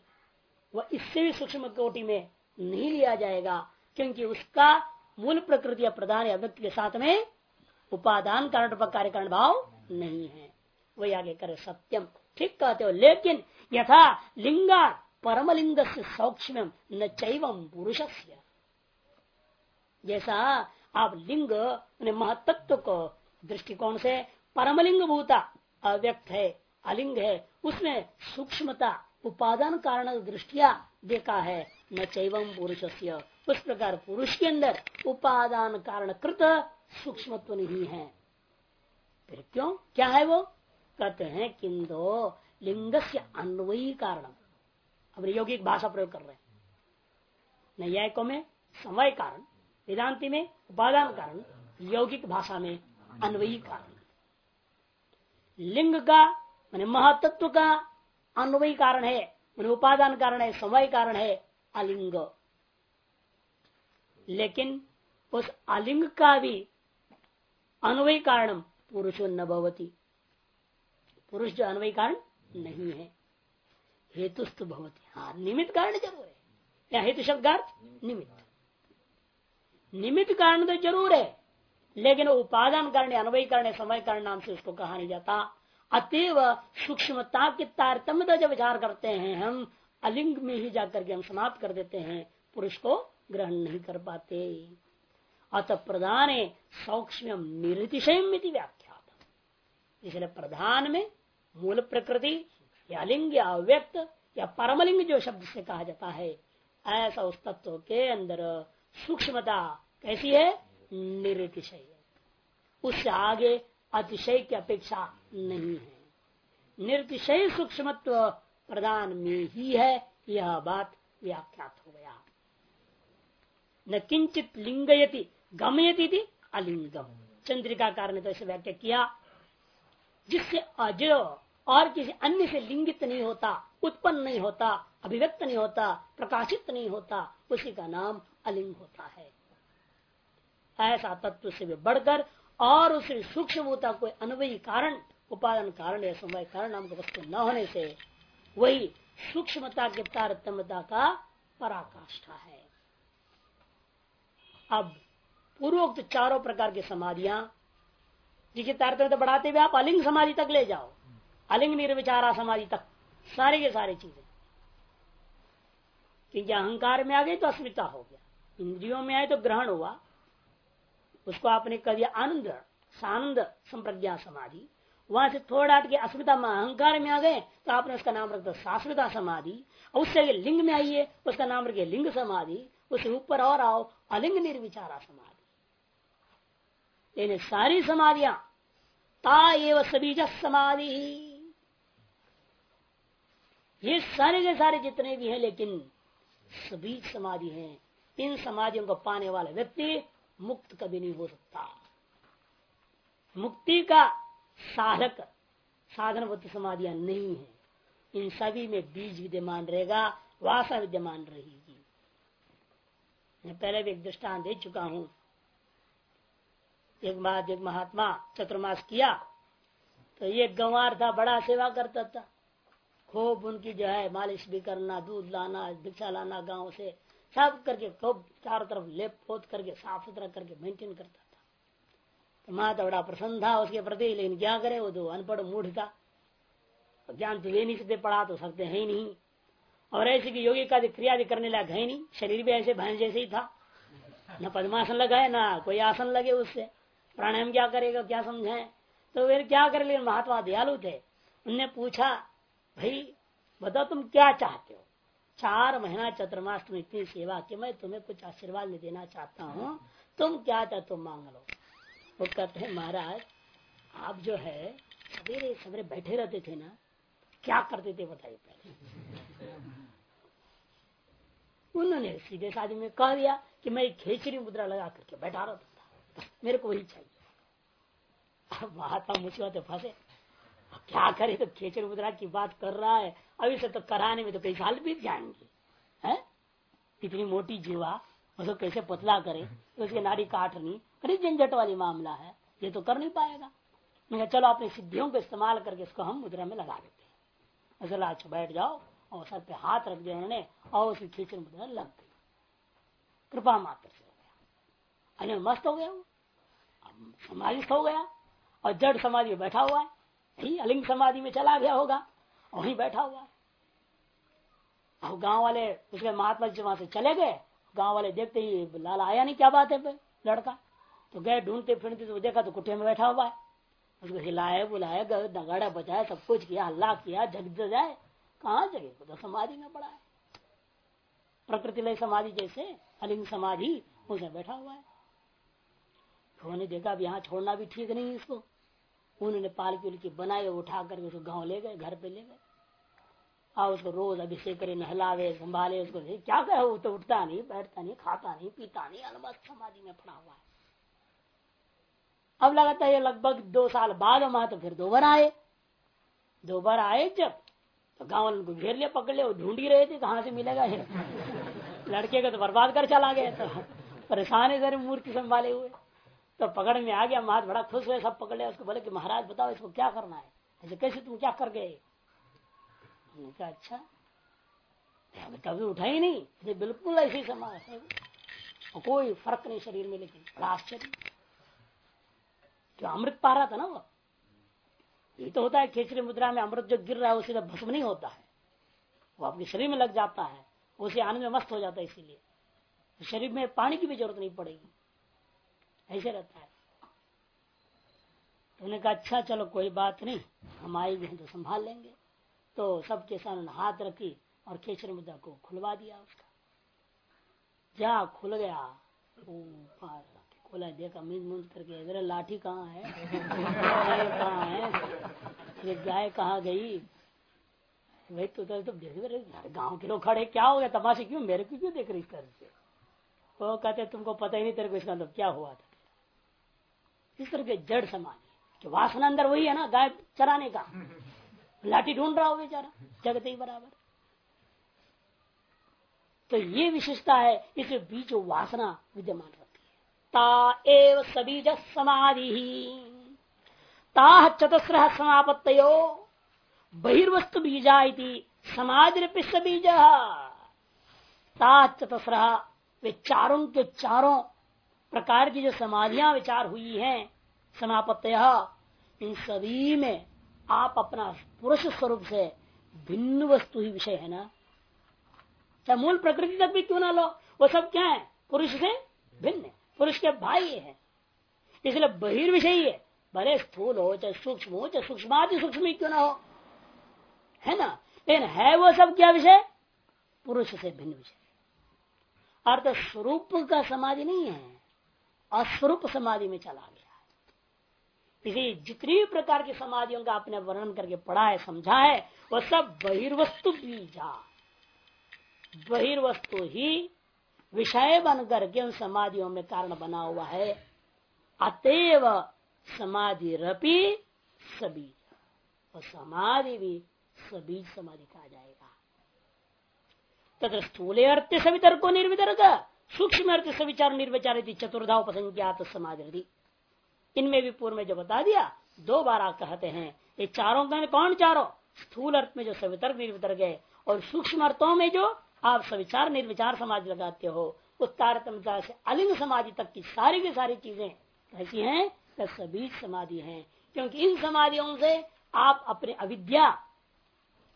वह इससे भी सूक्ष्म कोटि में नहीं लिया जाएगा, क्योंकि उसका मूल प्रकृति या प्रधान या व्यक्ति के साथ में उपादान कारण कार्य कारण भाव नहीं है। वही आगे करे सत्यम। ठीक कहते हो, लेकिन यथा लिंगा परमलिंग से सौक्ष्म न चैवम पुरुष जैसा आप लिंग महत्व को दृष्टिकोण से परमलिंग भूता अव्यक्त है, अलिंग है उसमें सूक्ष्मता, उपादान कारण दृष्टिया देखा है। न चैवम पुरुष उस प्रकार पुरुष के अंदर उपादान कारण कृत सूक्ष्मत्व नहीं है। फिर क्यों? क्या है वो? कहते हैं, किंतु लिंग से अन्वयी कारण। अब यौगिक भाषा प्रयोग कर रहे हैं। नैयायिकों में समय कारण, वेदांति में उपादान कारण, यौगिक भाषा में अन्वयी कारण लिंग का मान महतत्व का अन्वयी कारण है, मान उपादान कारण है समय कारण है, अलिंग। लेकिन उस अलिंग का भी अन्वयी कारण पुरुष न भवती। पुरुष जो अन्वय कारण नहीं है हेतुस्त भवती। हाँ निमित्त कारण ज़रूर है। या हेतु शब्द निमित्त। निमित्त कारण तो ज़रूर है। लेकिन उपादान कारण अन्वय कारण समय कारण नाम से उसको कहा नहीं जाता। अतएव सूक्ष्मता की तारतम्यता जब विचार करते हैं हम, अलिंग में ही जाकर के हम समाप्त कर देते हैं, पुरुष को ग्रहण नहीं कर पाते। अत प्रधान सौक्ष्म व्याख्या इसलिए प्रधान में मूल प्रकृति या लिंग या अव्यक्त या परमलिंग जो शब्द से कहा जाता है, ऐसा उस तत्व के अंदर सूक्ष्मता कैसी है? निरतिशय। उससे आगे अतिशय की अपेक्षा नहीं है। निर्तिशय सूक्ष्म प्रदान में ही है, यह बात व्याख्यात हो गया। न किंचित लिंगयति, गमयती थी अलिंगम। चंद्रिका कार ने तो इसे व्याख्या किया। जिससे अजय और किसी अन्य से लिंगित नहीं होता, उत्पन्न नहीं होता, अभिव्यक्त नहीं होता, प्रकाशित नहीं होता, उसी का नाम अलिंग होता है। ऐसा तत्व से भी बढ़कर और उसे सूक्ष्मता कोई अनुभवी कारण, उपादान कारण या समय कारण नाम का वस्तु न होने से वही सूक्ष्मता के तारतम्यता का पराकाष्ठा है। अब पूर्वोक्त चारों प्रकार की समाधियाँ, जिसकी तारतम्यता बढ़ाते हुए आप अलिंग समाधि तक ले जाओ, अलिंग निर्विचारा समाधि तक, सारी के सारी चीज़ें। क्योंकि अहंकार में आ गई तो अस्मिता हो गया, इंद्रियों में आए तो ग्रहण हुआ उसको आपने कह दिया आनंद, सानंद संप्रज्ञा समाधि। वहाँ से थोड़ा हट के अस्मिता अहंकार में आ गए तो आपने उसका नाम रख दिया शाश्वता समाधि। उससे लिंग में आइए, उसका नाम रखिए लिंग समाधि। उससे ऊपर और आओ, अलिंग निर्विचारा समाधि। सारी समाधियाँ, ता एव सबीज समाधि। ये सारे के सारे जितने भी हैं, लेकिन सभी समाधि हैं। इन समाधियों को पाने वाला व्यक्ति मुक्त कभी नहीं हो सकता। मुक्ति का साधक साधनवत समाधियाँ नहीं है। इन सभी में बीज विद्यमान रहेगा वासा विद्यमान रहेगी। मैं पहले भी एक दृष्टान दे चुका हूँ। एक बाद एक महात्मा चतुर्मास किया तो ये गंवार था, बड़ा सेवा करता था। खूब उनकी जो है मालिश भी करना, दूध लाना, भिक्षा लाना गाँव से। सब करके खूब चारों तरफ़ लेप पोत करके साफ़ सुथरा करके मेंटेन करता था। तो माँ तो बड़ा प्रसन्न था, उसके प्रति, लेकिन क्या करे, वो तो अनपढ़ मूढ़ था। ज्ञान तो दे नहीं सकते, पढ़ा तो सकते है ही नहीं। और ऐसे की योगी का क्रिया भी करने लायक है नहीं, शरीर भी ऐसे भैंस जैसे ही था। न पद्मासन लगाए ना कोई आसन लगे उससे। प्राणायाम क्या करेगा, क्या समझाए? तो फिर क्या करे, लेकिन महात्मा दयालु थे। उनने पूछा, भाई, बताओ तुम क्या चाहते हो? चार महीना चतुर्मास तुम इतनी सेवा की, मैं तुम्हें कुछ आशीर्वाद नहीं देना चाहता हूँ। तुम क्या चाहते तुम मांग लो। वो कहते हैं, महाराज, आप जो है, सवेरे सवेरे बैठे रहते थे ना, क्या करते थे बताइए पहले? उन्होंने सीधे शादी में कह दिया कि मैं खेचरी मुद्रा लगा करके बैठा रहता था। मेरे को वही चाहिए। अब महात्मा मुसीबत फंसे। क्या करे तो खेचर मुद्रा की बात कर रहा है? अभी से तो कराने में तो कई साल बीत जाएँगे। है? इतनी मोटी जीवा, उसको कैसे पतला करे? तो उसकी नाड़ी काटनी अरे, झंझट वाली मामला है। ये तो कर नहीं पाएगा। मैं चलो, अपनी सिद्धियों को इस्तेमाल करके इसको हम मुद्रा में लगा देते हैं। ऐसा अच्छा बैठ जाओ और सर पे हाथ रख दिया उन्होंने और उसकी खींचन मुद्रा लग गई। कृपा मात्र से हो गया। अरे, मस्त हो गया वो। समाधि हो गया और जड़ समाधि में बैठा हुआ है। यही अलिंग समाधि में चला गया होगा वहीं बैठा हुआ है। अब गाँव वाले उसके महात्मा जी वहाँ से चले गए। गाँव वाले देखते ही लाला, आया नहीं, क्या बात है लड़का? तो गए ढूंढते फिरते तो देखा तो कुटिया में बैठा हुआ है। उसको हिलाए बुलाए नगाड़ा बजाए सब कुछ किया, हल्ला किया, जग जाए, कहा जगे? तो समाधि में पड़ा है। प्रकृति लय समाधि जैसे अलिंग समाधि उसमें बैठा हुआ है। उन्होंने देखा? अब यहाँ छोड़ना भी ठीक नहीं इसको। उन्होंने पालकी उलकी बनाए उठा करके उसको गाँव ले गए, घर पे ले गए। और उसको रोज अभिषेक करे, नहलावे, संभाले, उसको क्या कहे, वो तो उठता नहीं, बैठता नहीं, खाता नहीं, पीता नहीं अलमस्त समाधि में पड़ा हुआ है। अब लगाता है लगभग दो साल बाद वहाँ तो फिर दो बार आए। दो बार आए जब तो गाँव उनको घेर लिया, पकड़ लिया ढूंढ ही रहे थे कहाँ से मिलेगा लड़के को तो बर्बाद कर चला गया तो परेशान है सर मूर्ति संभाले हुए। तो पकड़ में आ गया, महाराज बड़ा खुश हुए, सब पकड़ लिया, उसको बोले कि महाराज बताओ, इसको क्या करना है? ऐसे कैसे तुम क्या कर गए? कहा अच्छा कभी उठा ही नहीं। बिल्कुल ऐसी समाज है। कोई फ़र्क नहीं शरीर में, लेकिन बड़ा आश्चर्य। जो अमृत पा रहा था ना वो, ये तो होता है खेचरी मुद्रा में अमृत जो गिर रहा है, उसी भस्म नहीं होता है। वो अपने शरीर में लग जाता है, उसे आनंद में मस्त हो जाता है इसीलिए। शरीर में पानी की भी ज़रूरत नहीं पड़ेगी। ऐसे रहता है। तो उन्होंने कहा अच्छा चलो कोई बात नहीं हम आएँगे तो संभाल लेंगे। तो सबके सामने हाथ रखी और खेचर मुद्दा को खुलवा दिया उसका। जा खुल गया। खोला देखा मीन मूंद करके मेरा लाठी कहाँ है? कहाँ है? ये गाय कहाँ गई? तो तो, तो देख रहे गाँव के लोग खड़े क्या हो गया? तमाशे क्यों मेरे को क्यों देख रही इस तरह से? वो कहते तुमको पता ही नहीं तेरे को इसका मतलब क्या हुआ था? इस तरह के जड़ समाधि कि वासना अंदर वही है ना, गाय चराने का। लाठी ढूंढ रहा हो बेचारा, जगत ही बराबर। तो ये विशेषता है इस बीच वासना विद्यमान रहती है। ता एव सबीज समाधि ता चतस्र समापत्त बहिर्वस्तु बीजा समाधि बीज। ता चतस्र वे चारों के चारों प्रकार की जो समाधियाँ विचार हुई हैं समापत्त इन सभी में आप अपना पुरुष स्वरूप से भिन्न वस्तु ही विषय है ना? चाहे मूल प्रकृति तक भी क्यों ना लो? वो सब क्या है? पुरुष से भिन्न पुरुष के भाई है। इसलिए बहिर्विषय है। भले स्थूल हो चाहे सूक्ष्म हो, चाहे सूक्ष्म सूक्ष्म क्यों ना हो? है ना? लेकिन है वो सब क्या विषय? पुरुष से भिन्न विषय। अर्थ स्वरूप का समाधि नहीं है। अस्वरूप समाधि में चला गया इसी जितनी प्रकार की समाधियों का आपने वर्णन करके पढ़ा है, समझा है वह सब बहिर्वस्तु बीजा बहिर्वस्तु ही विषय बन करके उन समाधियों में कारण बना हुआ है। अतएव समाधि रपी सभी और समाधि भी सभी समाधि कहा जाएगा। तथा स्थूल अर्थ सभी निर्वितर का सूक्ष्म अर्थ से विचार निर्विचार चतुर्धा उपसंज्ञात समाधि इनमें भी पूर्व में जो बता दिया, दो बार आप कहते हैं, ये चारों का कौन चारों? स्थूल अर्थ में जो सवितर्क निर्वितर्क है और सूक्ष्म अर्थों में जो आप सविचार निर्विचार समाज लगाते हो उस तारतम्यता से अलिंग समाधि तक की सारी की सारी चीज़ें कैसी हैं तो सभी समाधि हैं। क्योंकि इन समाधियों से आप अपने अविद्या,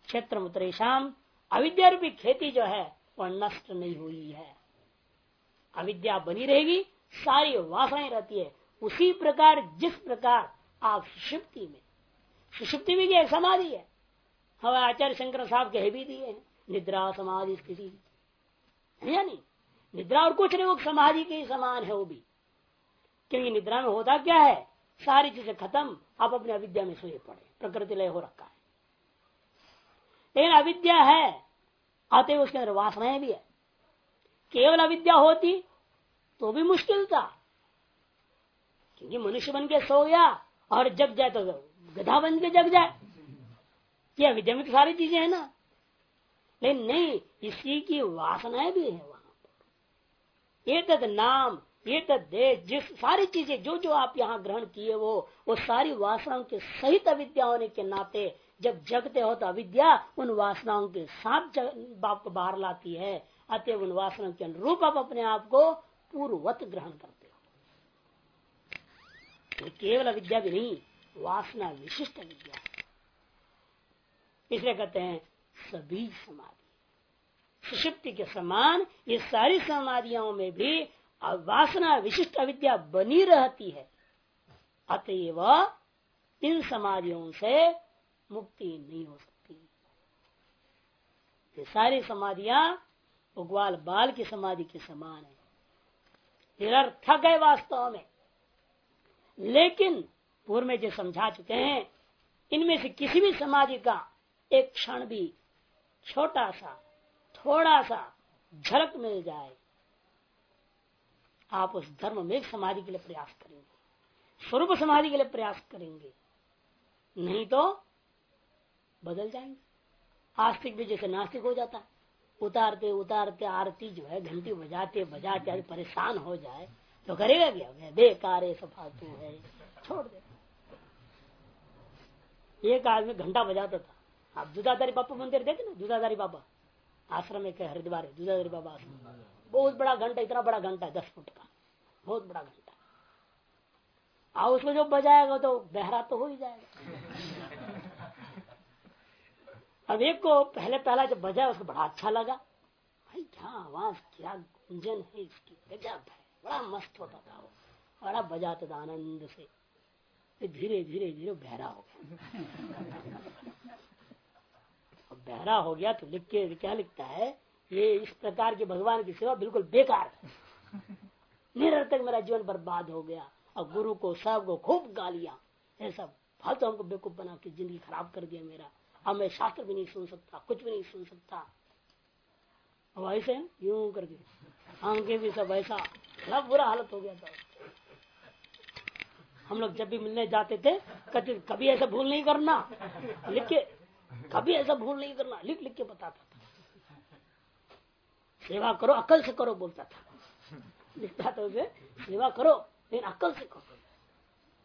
क्षेत्र मुतरेशम अविद्या रूपी खेती जो है, वह नष्ट नहीं हुई है। अविद्या बनी रहेगी, सारी वासनाएँ रहती है। उसी प्रकार, जिस प्रकार आप सुषुप्ति में, सुषुप्ति भी एक समाधि है। हमें आचार्य शंकर साहब कह भी दिए हैं, निद्रा समाधि स्थिति। नहीं? निद्रा और कुछ नहीं, वो समाधि के समान है वो भी। क्योंकि निद्रा में होता क्या है? सारी चीज़ें खत्म, आप अपने अविद्या में सोए पड़े प्रकृति लय हो रखा है। लेकिन अविद्या है, आते हुए उसके अंदर वासनाएँ भी है। केवल अविद्या होती तो भी मुश्किल था। क्योंकि मनुष्य बन के सो गया और जग जाए तो गधा बन के जग जाए। ये अविद्या में तो सारी चीज़ें है ना। लेकिन नहीं, इसी की वासनाएँ भी है वहाँ पर। एक नाम ये देश जिस सारी चीज़ें जो जो आप यहाँ ग्रहण किए वो वो सारी वासनाओं के सहित अविद्या होने के नाते, जब जगते हो तो अविद्या उन वासनाओं के साथ बाप को बाहर लाती है। अतः उन वासनाओं के अनुरूप आप अपने आप को पूर्ववत ग्रहण करते हो। तो केवल अविद्या भी नहीं, वासना विशिष्ट विद्या इसलिए कहते हैं, सभी समाधि। सुषुप्ति के समान ये सारी समाधियों में भी वासना विशिष्ट अविद्या बनी रहती है। अतएव इन समाधियों से मुक्ति नहीं हो सकती। ये सारी समाधियाँ उग्वाल बाल की समाधि के समान है। निरर्थक है वास्तव में। लेकिन पूर्व में जो समझा चुके हैं, इनमें से किसी भी समाधि का एक क्षण भी छोटा सा, थोड़ा सा झलक मिल जाए। आप उस धर्म में समाधि के लिए प्रयास करेंगे। स्वरूप समाधि के लिए प्रयास करेंगे। नहीं तो बदल जाएँगे। आस्तिक भी जैसे नास्तिक हो जाता उतारते उतारते आरती जो है, घंटी बजाते बजाते परेशान हो जाए। तो करेगा क्या? बेकार है फालतू है। छोड़ दे। एक आदमी घंटा बजाता था। आप दुदाधारी बापा मंदिर देखे ना? दुदाधारी बाबा। आश्रम एक हरिद्वार है दुदाधारी बाबा आश्रम। बहुत बड़ा घंटा, इतना बड़ा घंटा है, दस फुट का। बहुत बड़ा घंटा। और उसको जो बजाएगा तो बहरा तो हो ही जाएगा। अब एक को पहले पहला जब बजा, उसको बड़ा अच्छा लगा। भाई, क्या आवाज़, क्या गुंजन है इसकी। गजब है, बड़ा मस्त होता था वो। बड़ा बजाता था आनंद से। धीरे धीरे धीरे बहरा हो गया। बहरा हो गया तो लिख के, क्या लिखता है? ये इस प्रकार के भगवान की सेवा बिल्कुल बेकार है। निरर्थक मेरा जीवन बर्बाद हो गया। और गुरु को सबको खूब गालियाँ। ये सब फालतू हमको बेकूफ बना के ज़िंदगी खराब कर दिया मेरा। अब मैं शास्त्र भी नहीं सुन सकता, कुछ भी नहीं सुन सकता। ऐसे यूँ करके, आँखें भी सब ऐसा, बड़ा बुरा हालत हो गया था। हम लोग जब भी मिलने जाते थे, कहते कभी ऐसा भूल नहीं करना। लिख के, कभी ऐसा भूल नहीं करना। लिख लिख के बताता था। सेवा करो, अकल से करो, बोलता था। लिखता था उसे, सेवा करो, लेकिन अकल से करो।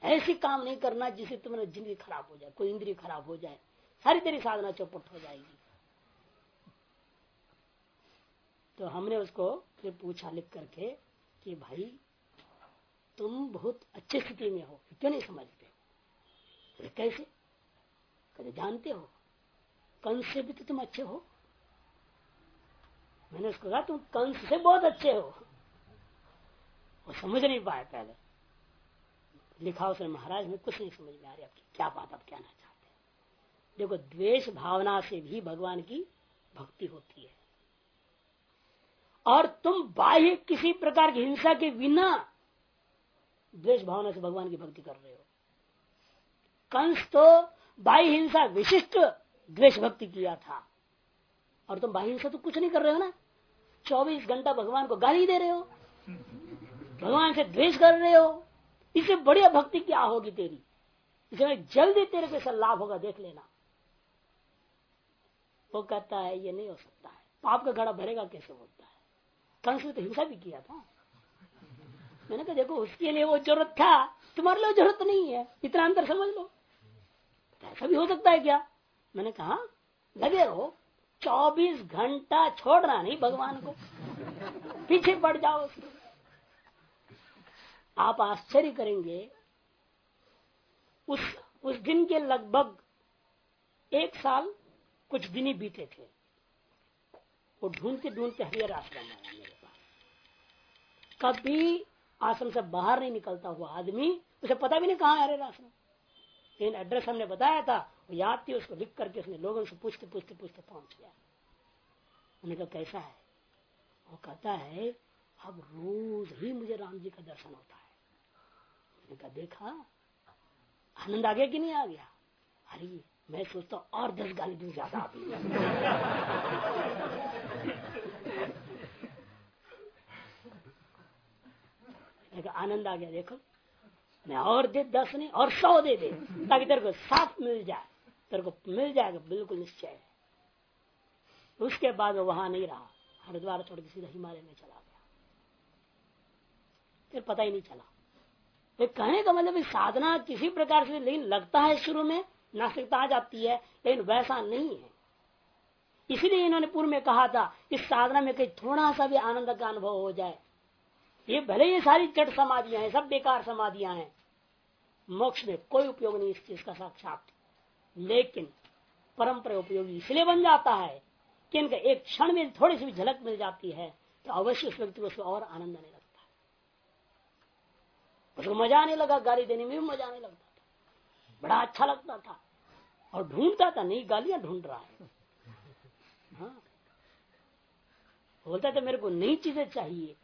ऐसी काम नहीं करना जिससे तुम्हारी ज़िंदगी खराब हो जाए, कोई इंद्रिय खराब हो जाए। सारी तेरी साधना चौपट हो जाएगी। तो हमने उसको फिर पूछा लिख करके कि भाई, तुम बहुत अच्छी स्थिति में हो, क्यों नहीं समझते कैसे? कहते जानते हो? कंस से भी तो तुम अच्छे हो? मैंने उसको कहा, तुम कंस से बहुत अच्छे हो? वो समझ नहीं पाए पहले। लिखा उसने, महाराज, में कुछ नहीं समझ में आ रही आपकी क्या बात आप कहना चाहते देखो, द्वेष भावना से भी भगवान की भक्ति होती है। और तुम बाह्य किसी प्रकार की हिंसा के बिना द्वेष भावना से भगवान की भक्ति कर रहे हो। कंस तो बाह्य हिंसा विशिष्ट द्वेष भक्ति किया था। और तुम बाह्य हिंसा तो कुछ नहीं कर रहे हो ना? चौबीस घंटा भगवान को गाली दे रहे हो। भगवान से द्वेष कर रहे हो। इससे बढ़िया भक्ति क्या होगी तेरी? इसमें जल्दी तेरे को लाभ होगा, देख लेना। वो कहता है, ये नहीं हो सकता है। पाप का घड़ा भरेगा कैसे बोलता है? कंस ने तो हिंसा भी किया था। मैंने कहा, देखो, उसके लिए वो ज़रूरत था। तुम्हारे लिए ज़रूरत नहीं है। इतना अंतर समझ लो। ऐसा भी हो सकता है क्या? मैंने कहा, लगे रहो। चौबीस घंटा छोड़ना नहीं भगवान को। पीछे पड़ जाओ आप आश्चर्य करेंगे, उस उस दिन के लगभग एक साल कुछ दिन ही बीते थे। वो ढूंढते ढूंढते हरियर आश्रम आया मेरे पास। कभी आश्रम से बाहर नहीं निकलता हुआ आदमी, उसे पता भी नहीं कहा हरियर आश्रम। लेकिन एड्रेस हमने बताया था, वो याद थी, उसको लिख करके उसने लोगों से पूछते पूछते पूछते पहुँच गया उन्हें कहा, कैसा है? वो कहता है, अब रोज ही मुझे राम जी का दर्शन होता है। देखा? आनंद आ गया कि नहीं आ गया? अरे मैं सोचता हूँ और दस गाली दिन ज़्यादा आप आनंद आ गया, देखो। मैं और दे, दस नहीं, और सौ दे दे, ताकि तेरे को साफ़ मिल जाए। तेरे को मिल जाएगा, बिल्कुल निश्चय उसके बाद वहाँ नहीं रहा। हरिद्वार छोड़ के सीधा हिमालय में चला गया। फिर पता ही नहीं चला। तो कहने का मतलब साधना किसी प्रकार से, लेकिन लगता है शुरू में नास्तिकता आ जाती है, लेकिन वैसा नहीं है। इसीलिए इन्होंने पूर्व में कहा था इस साधना में कहीं थोड़ा सा भी आनंद का अनुभव हो जाए। ये भले ये सारी चट समाधियाँ हैं, सब बेकार समाधियाँ हैं, मोक्ष में कोई उपयोग नहीं इस चीज़ का साक्षात। लेकिन परंपरा उपयोगी इसलिए बन जाता है कि इनका एक क्षण में थोड़ी सी भी झलक मिल जाती है तो अवश्य उस व्यक्ति को उसमें और आनंद आने लगता है। उसको मज़ा आने लगा, गाली देने में भी मज़ा आने लगता था। बड़ा अच्छा लगता था। और ढूंढता था, नहीं, गालियाँ ढूंढ रहा है। हाँ। बोलता था, मेरे को नई चीज़ें चाहिए।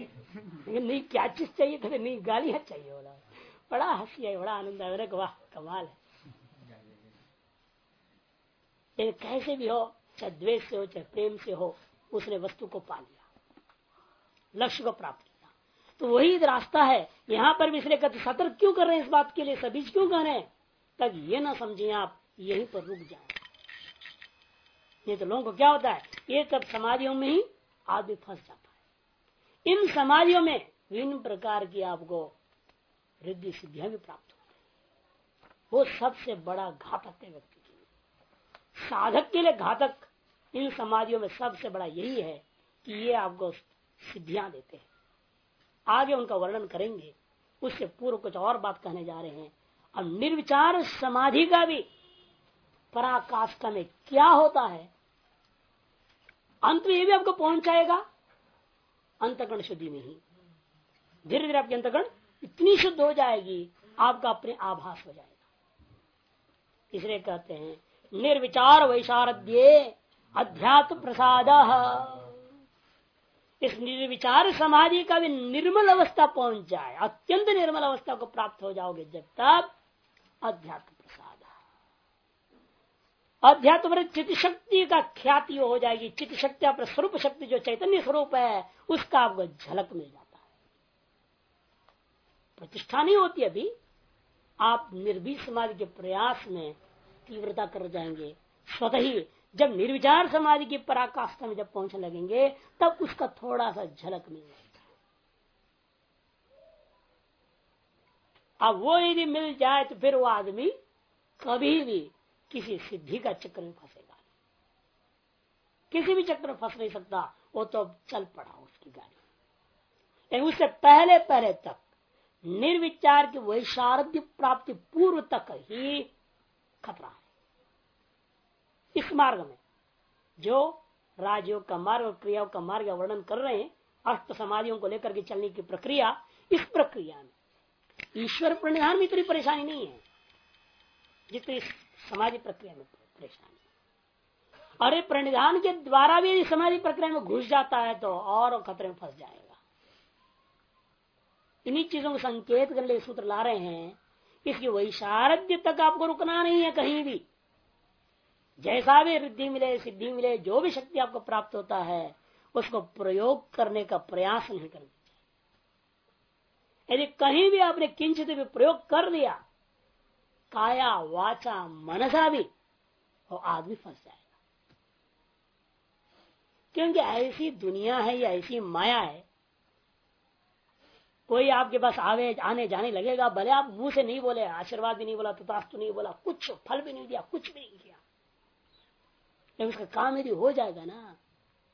लेकिन नहीं क्या चीज़ चाहिए? कहते नहीं गालियाँ चाहिए बोला। बड़ा हँसी है बड़ा आनंद है मेरे को वाह, कमाल है। कैसे भी हो, चाहे द्वेष से हो, चाहे प्रेम से हो, उसने वस्तु को पा लिया। लक्ष्य को प्राप्त किया। तो वही रास्ता है। यहाँ पर भी इसलिए कहते सतर्क क्यों कर रहे हैं इस बात के लिए? सभी क्यों कह रहे हैं? ताकि ये ना समझे आप, यहीं पर रुक जाए ये तो लोगों को क्या होता है? ये सब समाधियों में ही आदमी फंस जाता है। इन समाधियों में विभिन्न प्रकार की आपको रिद्धि सिद्धियाँ भी प्राप्त होती है। वो सबसे बड़ा घातक है व्यक्ति के लिए। साधक के लिए घातक इन समाधियों में सबसे बड़ा यही है कि ये आपको सिद्धियाँ देते हैं। आगे उनका वर्णन करेंगे। उससे पूर्व कुछ और बात कहने जा रहे हैं। अब निर्विचार समाधि का भी पराकाष्ठा में क्या होता है? अंत में ये भी आपको पहुंचाएगा, अंतकरण शुद्धि में ही। धीरे धीरे आपकी अंतकरण इतनी शुद्ध हो जाएगी, आपका अपने आभास हो जाएगा। इसलिए कहते हैं, निर्विचार वैशारद्ये अध्यात्म प्रसाद। इस निर्विचार समाधि का भी निर्मल अवस्था पहुँच जाए, अत्यंत निर्मल अवस्था को प्राप्त हो जाओगे जब तक अध्यात्म प्रसाद अध्यात्म चित शक्ति का ख्याति हो जाएगी। चित शक्ति अपने स्वरूप शक्ति, जो चैतन्य स्वरूप है, उसका आपको झलक मिल जाता है। प्रतिष्ठा नहीं होती अभी। आप निर्भीक समाधि के प्रयास में तीव्रता कर जाएँगे। स्वतः ही जब निर्विचार समाधि की पराकाष्ठा में जब पहुँचने लगेंगे, तब उसका थोड़ा सा झलक मिल जाएगा अब वो यदि मिल जाए तो फिर वो आदमी कभी भी किसी सिद्धि का चक्र में फंसेगा किसी भी चक्र में फंस नहीं सकता। वो तो चल पड़ा उसकी गाड़ी। लेकिन उससे पहले पहले तक निर्विचार की वैशारद्य प्राप्ति पूर्व तक ही खतरा है। इस मार्ग में जो राजयोग का मार्ग क्रियाओं का मार्ग वर्णन कर रहे हैं, अष्ट समाधियों को लेकर के चलने की प्रक्रिया, इस प्रक्रिया में ईश्वर प्रणिधान में इतनी परेशानी नहीं है, जितनी समाधि प्रक्रिया में परेशानी अरे प्रणिधान के द्वारा भी यदि समाधि प्रक्रिया में घुस जाता है तो और खतरे में फंस जाएगा। इन्हीं चीज़ों को संकेत करने सूत्र ला रहे हैं, इसकी वैशारद्य तक आपको रुकना नहीं है कहीं भी। जैसा भी रिद्धि मिले, सिद्धि मिले, जो भी शक्ति आपको प्राप्त होता है, उसको प्रयोग करने का प्रयास नहीं करना। यदि कहीं भी आपने किंचित भी प्रयोग कर लिया, काया, वाचा, मनसा भी, वो आदमी फंस जाएगा। क्योंकि ऐसी दुनिया है या ऐसी माया है, कोई आपके पास आवे, आने, जाने लगेगा, भले आप मुँह से नहीं बोले, आशीर्वाद भी नहीं बोला तथास्तु नहीं बोला, कुछ फल भी नहीं दिया, कुछ भी नहीं किया। उसका काम यदि हो जाएगा ना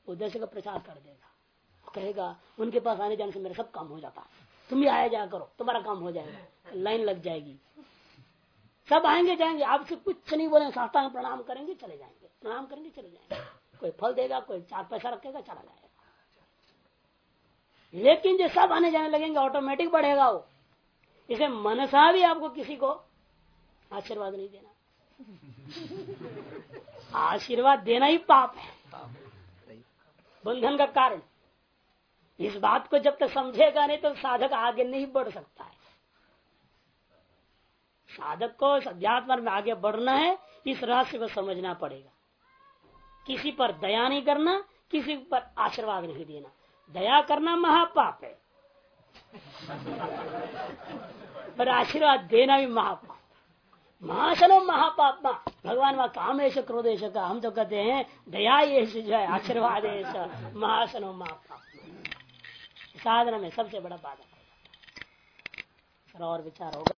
उद्देश्य का प्रचार कर देगा। कहेगा, उनके पास आने जाने से मेरा सब काम हो जाता। तुम भी आया जाया करो, तुम्हारा काम हो जाएगा, लाइन लग जाएगी। सब आएँगे, जाएँगे, आपसे कुछ नहीं बोले साष्टांग प्रणाम करेंगे, चले जाएँगे। प्रणाम करेंगे, चले जाएँगे। कोई फल देगा, कोई चार पैसा रखेगा, चला जाएगा। लेकिन जो सब आने जाने लगेंगे ऑटोमेटिक बढ़ेगा वो। इसे मनसा भी आपको किसी को आशीर्वाद नहीं देना। आशीर्वाद देना ही पाप है। बंधन का कारण। इस बात को जब तक समझेगा नहीं तो साधक आगे नहीं बढ़ सकता है। साधक को अध्यात्म में आगे बढ़ना है, इस रहस्य को समझना पड़ेगा। किसी पर दया नहीं करना, किसी पर आशीर्वाद नहीं देना। दया करना महापाप है। पर आशीर्वाद देना भी महापाप। महासनो महापापमा भगवान वहाँ कामेश क्रोधेश का हम तो कहते हैं, दया ये जो है आशीर्वाद महासनो महापाप साधना में सबसे बड़ा बाधक और विचार होगा।